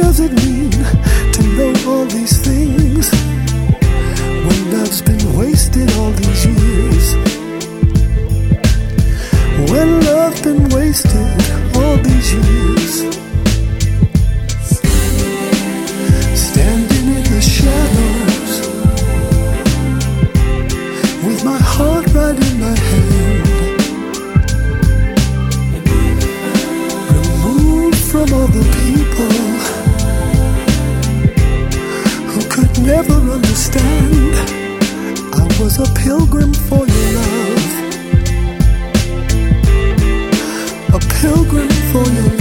does it mean to know all these things when love's been wasted all these years? When love's been wasted all these years. Was a pilgrim for your love, a pilgrim for your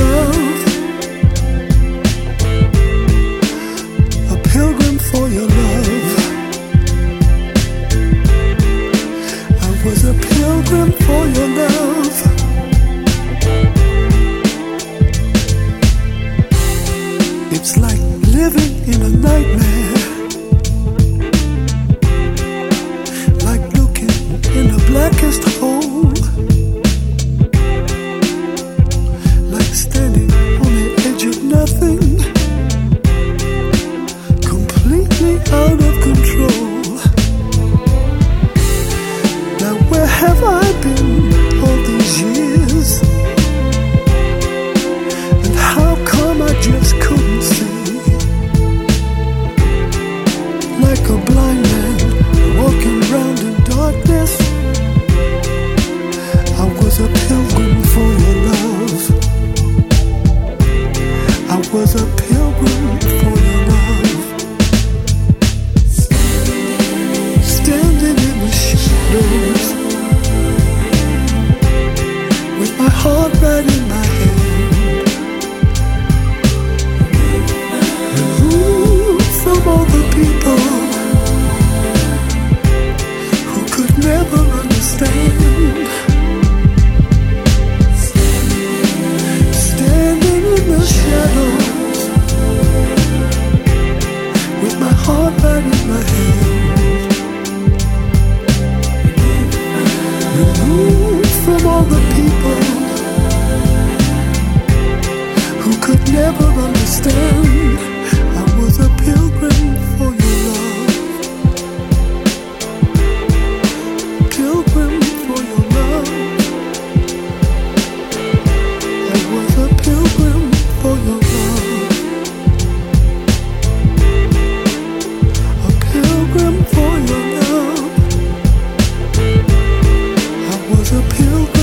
you